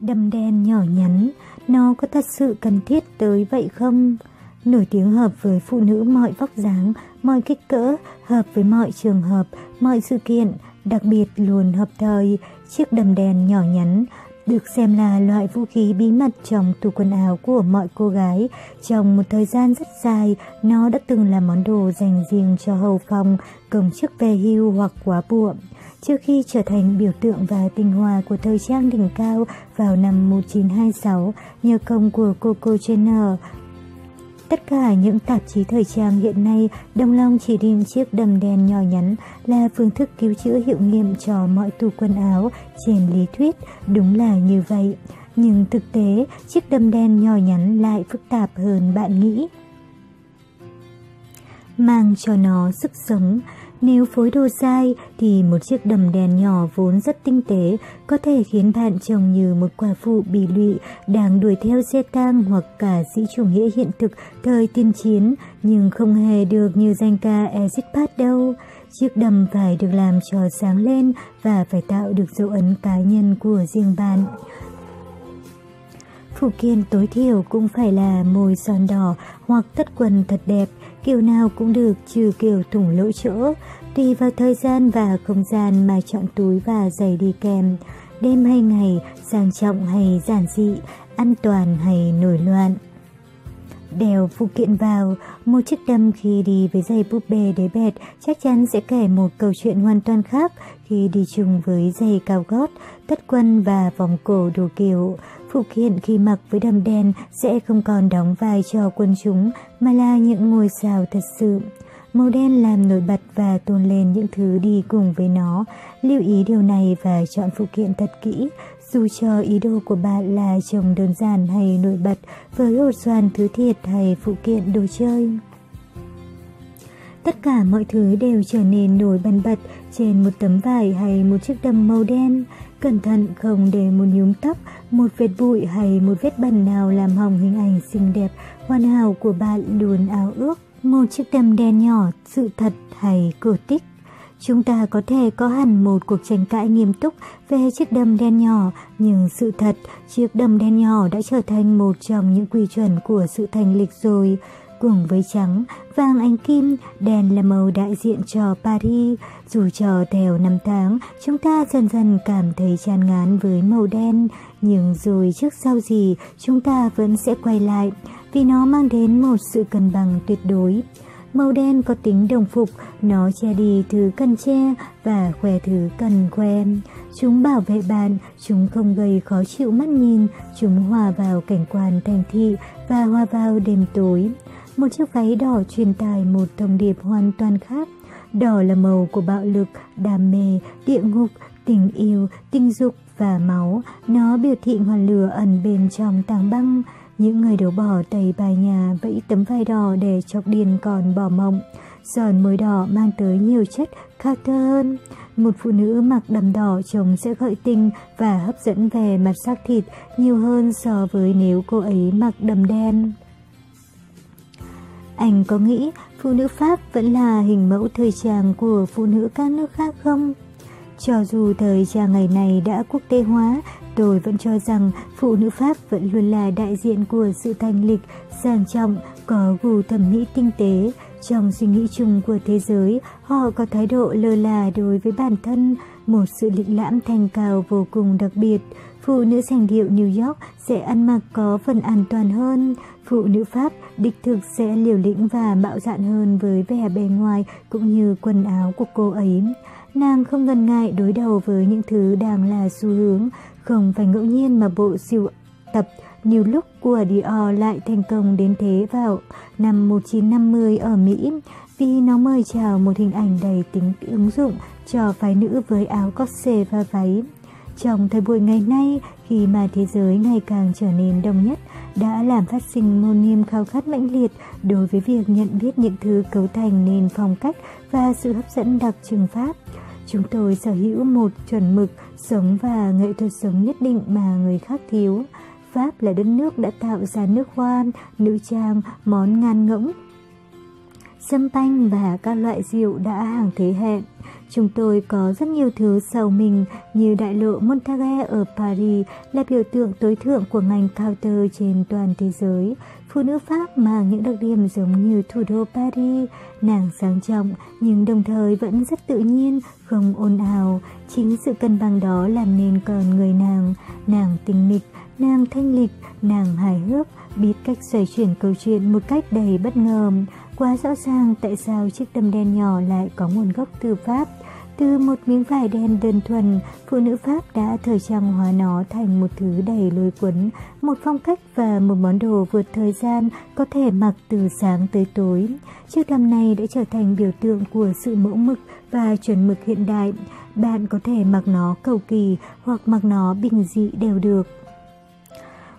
đầm đen nhỏ nhắn, nó có thật sự cần thiết tới vậy không? Nổi tiếng hợp với phụ nữ mọi vóc dáng, mọi kích cỡ, hợp với mọi trường hợp, mọi sự kiện, đặc biệt luôn hợp thời, chiếc đầm đen nhỏ nhắn, được xem là loại vũ khí bí mật trong tủ quần áo của mọi cô gái. Trong một thời gian rất dài, nó đã từng là món đồ dành riêng cho hầu phòng, công chức về hưu hoặc quá buộm. Trước khi trở thành biểu tượng và tinh hoa của thời trang đỉnh cao vào năm 1926, nhờ công của Coco Chanel, Tất cả những tạp chí thời trang hiện nay đồng lòng chỉ định chiếc đầm đen nhỏ nhắn là phương thức cứu chữa hiệu nghiệm cho mọi tủ quần áo. Trên lý thuyết, đúng là như vậy. Nhưng thực tế, chiếc đầm đen nhỏ nhắn lại phức tạp hơn bạn nghĩ. Mang cho nó sức sống, nếu phối đồ sai, thì một chiếc đầm đèn nhỏ vốn rất tinh tế, có thể khiến bạn trông như một quả phụ bị lụy, đang đuổi theo xe tang hoặc cả sĩ chủ nghĩa hiện thực thời tiên chiến, nhưng không hề được như danh ca Exit Pat đâu. Chiếc đầm phải được làm cho sáng lên và phải tạo được dấu ấn cá nhân của riêng bạn. Phụ kiện tối thiểu cũng phải là môi son đỏ hoặc tất quần thật đẹp kiểu nào cũng được trừ kiểu thủng lỗ chỗ, tùy vào thời gian và không gian mà chọn túi và giày đi kèm, đêm hay ngày, sang trọng hay giản dị, an toàn hay nổi loạn. Đèo phụ kiện vào, một chiếc đâm khi đi với giày búp bê đế bẹt chắc chắn sẽ kể một câu chuyện hoàn toàn khác khi đi chung với giày cao gót, tất quân và vòng cổ đồ kiểu. Phụ kiện khi mặc với đầm đen sẽ không còn đóng vai trò quân chúng mà là những ngôi sao thật sự. Màu đen làm nổi bật và tôn lên những thứ đi cùng với nó. Lưu ý điều này và chọn phụ kiện thật kỹ. Dù cho ý đồ của bạn là trông đơn giản hay nổi bật với hột xoàn thứ thiệt hay phụ kiện đồ chơi. Tất cả mọi thứ đều trở nên nổi bật bật trên một tấm vải hay một chiếc đầm màu đen. Cẩn thận không để một nhúm tóc, một vệt bụi hay một vết bẩn nào làm hỏng hình ảnh xinh đẹp, hoàn hảo của bạn luôn ao ước. Một chiếc đầm đen nhỏ, sự thật hay cổ tích. Chúng ta có thể có hẳn một cuộc tranh cãi nghiêm túc về chiếc đầm đen nhỏ, nhưng sự thật, chiếc đầm đen nhỏ đã trở thành một trong những quy chuẩn của sự thành lịch rồi. Cùng với trắng, vàng ánh kim, đen là màu đại diện cho Paris. Dù trò theo năm tháng, chúng ta dần dần cảm thấy chán ngán với màu đen, nhưng rồi trước sau gì chúng ta vẫn sẽ quay lại, vì nó mang đến một sự cân bằng tuyệt đối. Màu đen có tính đồng phục, nó che đi thứ cần che và khoe thứ cần khoe. Chúng bảo vệ bạn, chúng không gây khó chịu mắt nhìn, chúng hòa vào cảnh quan thành thị và hòa vào đêm tối. Một chiếc váy đỏ truyền tải một thông điệp hoàn toàn khác. Đỏ là màu của bạo lực, đam mê, địa ngục, tình yêu, tình dục và máu. Nó biểu thị ngọn lửa ẩn bên trong tảng băng. Những người đổ bỏ tẩy bài nhà vẫy tấm vai đỏ để chọc điền còn bỏ mộng. Giòn môi đỏ mang tới nhiều chất Carter hơn. Một phụ nữ mặc đầm đỏ trông sẽ gợi tình và hấp dẫn về mặt xác thịt nhiều hơn so với nếu cô ấy mặc đầm đen. Anh có nghĩ phụ nữ Pháp vẫn là hình mẫu thời trang của phụ nữ các nước khác không? Cho dù thời trang ngày này đã quốc tế hóa, tôi vẫn cho rằng phụ nữ Pháp vẫn luôn là đại diện của sự thanh lịch, sang trọng, có gu thẩm mỹ tinh tế. Trong suy nghĩ chung của thế giới, họ có thái độ lơ là đối với bản thân, một sự lịch lãm thanh cao vô cùng đặc biệt. Phụ nữ sành điệu New York sẽ ăn mặc có phần an toàn hơn. Phụ nữ Pháp đích thực sẽ liều lĩnh và bạo dạn hơn với vẻ bề ngoài cũng như quần áo của cô ấy. Nàng không ngần ngại đối đầu với những thứ đang là xu hướng, không phải ngẫu nhiên mà bộ siêu tập nhiều lúc của Dior lại thành công đến thế vào năm 1950 ở Mỹ vì nó mời chào một hình ảnh đầy tính ứng dụng cho phái nữ với áo corset và váy. Trong thời buổi ngày nay, khi mà thế giới ngày càng trở nên đông nhất, đã làm phát sinh một niềm khao khát mãnh liệt đối với việc nhận biết những thứ cấu thành nên phong cách và sự hấp dẫn đặc trưng Pháp. Chúng tôi sở hữu một chuẩn mực sống và nghệ thuật sống nhất định mà người khác thiếu. Pháp là đất nước đã tạo ra nước hoa, nữ trang, món ngan ngỗng, sâm panh và các loại rượu đã hàng thế hệ. Chúng tôi có rất nhiều thứ sầu mình như đại lộ Montague ở Paris là biểu tượng tối thượng của ngành counter trên toàn thế giới. Phụ nữ Pháp mang những đặc điểm giống như thủ đô Paris, nàng sang trọng nhưng đồng thời vẫn rất tự nhiên, không ồn ào. Chính sự cân bằng đó làm nên con người nàng, nàng tinh mịch, nàng thanh lịch, nàng hài hước, biết cách xoay chuyển câu chuyện một cách đầy bất ngờ. Quá rõ ràng tại sao chiếc đầm đen nhỏ lại có nguồn gốc từ Pháp. Từ một miếng vải đen đơn thuần, phụ nữ Pháp đã thời trang hóa nó thành một thứ đầy lôi cuốn, một phong cách và một món đồ vượt thời gian có thể mặc từ sáng tới tối. Chiếc đầm này đã trở thành biểu tượng của sự mẫu mực và chuẩn mực hiện đại. Bạn có thể mặc nó cầu kỳ hoặc mặc nó bình dị đều được.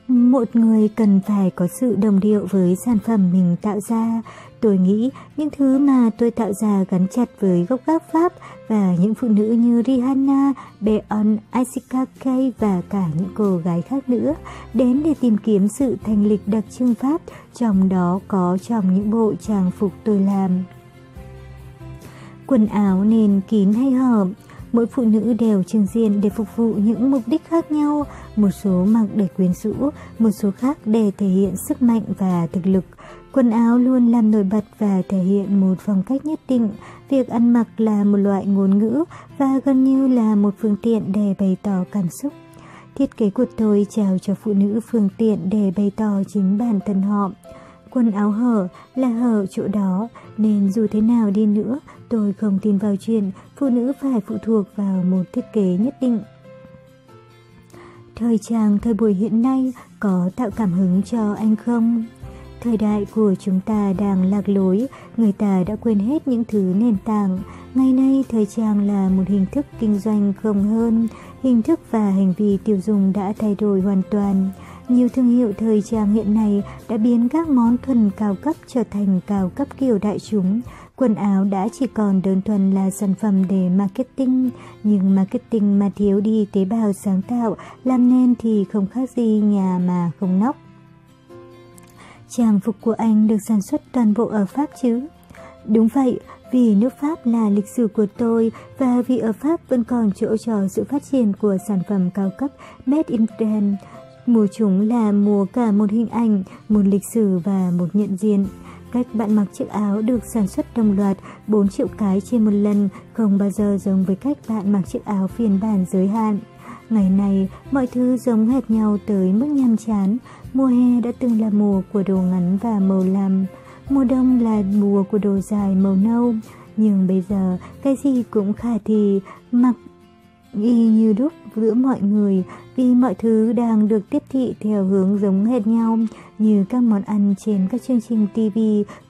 Một người cần phải có sự đồng điệu với sản phẩm mình tạo ra. Tôi nghĩ những thứ mà tôi tạo ra gắn chặt với gốc gác Pháp và những phụ nữ như Rihanna, Beyonce, Isika K và cả những cô gái khác nữa đến để tìm kiếm sự thành lịch đặc trưng Pháp, trong đó có trong những bộ trang phục tôi làm. Quần áo nên kín hay hở, mỗi phụ nữ đều trưng diện để phục vụ những mục đích khác nhau, một số mặc để quyến rũ, một số khác để thể hiện sức mạnh và thực lực. Quần áo luôn làm nổi bật và thể hiện một phong cách nhất định. Việc ăn mặc là một loại ngôn ngữ và gần như là một phương tiện để bày tỏ cảm xúc. Thiết kế của tôi trao cho phụ nữ phương tiện để bày tỏ chính bản thân họ. Quần áo hở là hở chỗ đó, nên dù thế nào đi nữa, tôi không tin vào chuyện phụ nữ phải phụ thuộc vào một thiết kế nhất định. Thời trang thời buổi hiện nay có tạo cảm hứng cho anh không? Thời đại của chúng ta đang lạc lối, người ta đã quên hết những thứ nền tảng. Ngày nay thời trang là một hình thức kinh doanh không hơn, hình thức và hành vi tiêu dùng đã thay đổi hoàn toàn. Nhiều thương hiệu thời trang hiện nay đã biến các món thuần cao cấp trở thành cao cấp kiểu đại chúng. Quần áo đã chỉ còn đơn thuần là sản phẩm để marketing, nhưng marketing mà thiếu đi tế bào sáng tạo, làm nên thì không khác gì nhà mà không nóc. Trang phục của anh được sản xuất toàn bộ ở Pháp chứ? Đúng vậy, vì nước Pháp là lịch sử của tôi và vì ở Pháp vẫn còn chỗ cho sự phát triển của sản phẩm cao cấp Made in France. Mùa chúng là mùa cả một hình ảnh, một lịch sử và một nhận diện. Cách bạn mặc chiếc áo được sản xuất đồng loạt 4 triệu cái trên một lần không bao giờ giống với cách bạn mặc chiếc áo phiên bản giới hạn. Ngày này, mọi thứ giống hệt nhau tới mức nhàm chán. Mùa hè đã từng là mùa của đồ ngắn và màu lam. Mùa đông là mùa của đồ dài màu nâu. Nhưng bây giờ, cái gì cũng khả thi, mặc y như đúc giữa mọi người vì mọi thứ đang được tiếp thị theo hướng giống hệt nhau như các món ăn trên các chương trình TV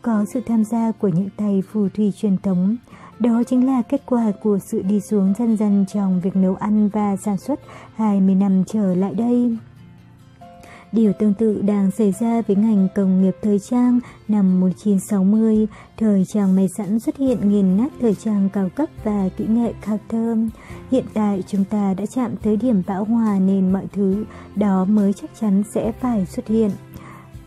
có sự tham gia của những tay phù thủy truyền thống. Đó chính là kết quả của sự đi xuống dần dần trong việc nấu ăn và sản xuất 20 năm trở lại đây. Điều tương tự đang xảy ra với ngành công nghiệp thời trang năm 1960. Thời trang may sẵn xuất hiện nghiền nát thời trang cao cấp và kỹ nghệ cao thơm Hiện tại chúng ta đã chạm tới điểm bão hòa nên mọi thứ đó mới chắc chắn sẽ phải xuất hiện.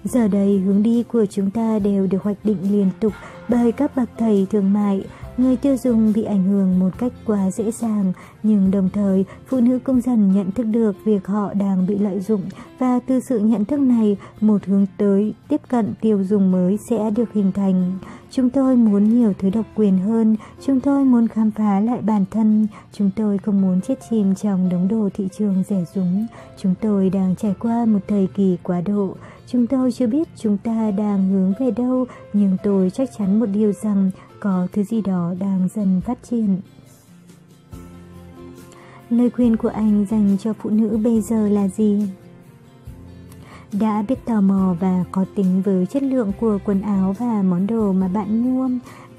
Giờ đây hướng đi của chúng ta đều được hoạch định liên tục bởi các bậc thầy thương mại, Người tiêu dùng bị ảnh hưởng một cách quá dễ dàng, nhưng đồng thời phụ nữ cũng dần nhận thức được việc họ đang bị lợi dụng và từ sự nhận thức này, một hướng tới tiếp cận tiêu dùng mới sẽ được hình thành. Chúng tôi muốn nhiều thứ độc quyền hơn, chúng tôi muốn khám phá lại bản thân, chúng tôi không muốn chết chìm trong đống đồ thị trường rẻ rúng. Chúng tôi đang trải qua một thời kỳ quá độ. Chúng tôi chưa biết chúng ta đang hướng về đâu, nhưng tôi chắc chắn một điều rằng có thứ gì đó đang dần phát triển. Lời khuyên của anh dành cho phụ nữ bây giờ là gì? Đã biết tò mò và có tính với chất lượng của quần áo và món đồ mà bạn mua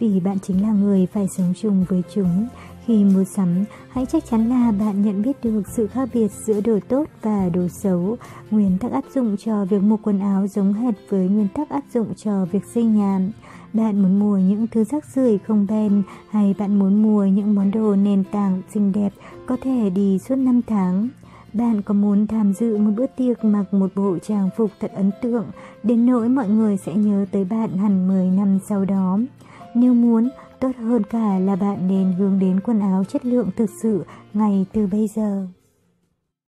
vì bạn chính là người phải sống chung với chúng. Khi mua sắm, hãy chắc chắn là bạn nhận biết được sự khác biệt giữa đồ tốt và đồ xấu. Nguyên tắc áp dụng cho việc mua quần áo giống hệt với nguyên tắc áp dụng cho việc xây nhà. Bạn muốn mua những thứ rác rưởi không bền hay bạn muốn mua những món đồ nền tảng xinh đẹp có thể đi suốt năm tháng. Bạn có muốn tham dự một bữa tiệc mặc một bộ trang phục thật ấn tượng đến nỗi mọi người sẽ nhớ tới bạn hẳn 10 năm sau đó. Nếu muốn, tốt hơn cả là bạn nên hướng đến quần áo chất lượng thực sự ngay từ bây giờ.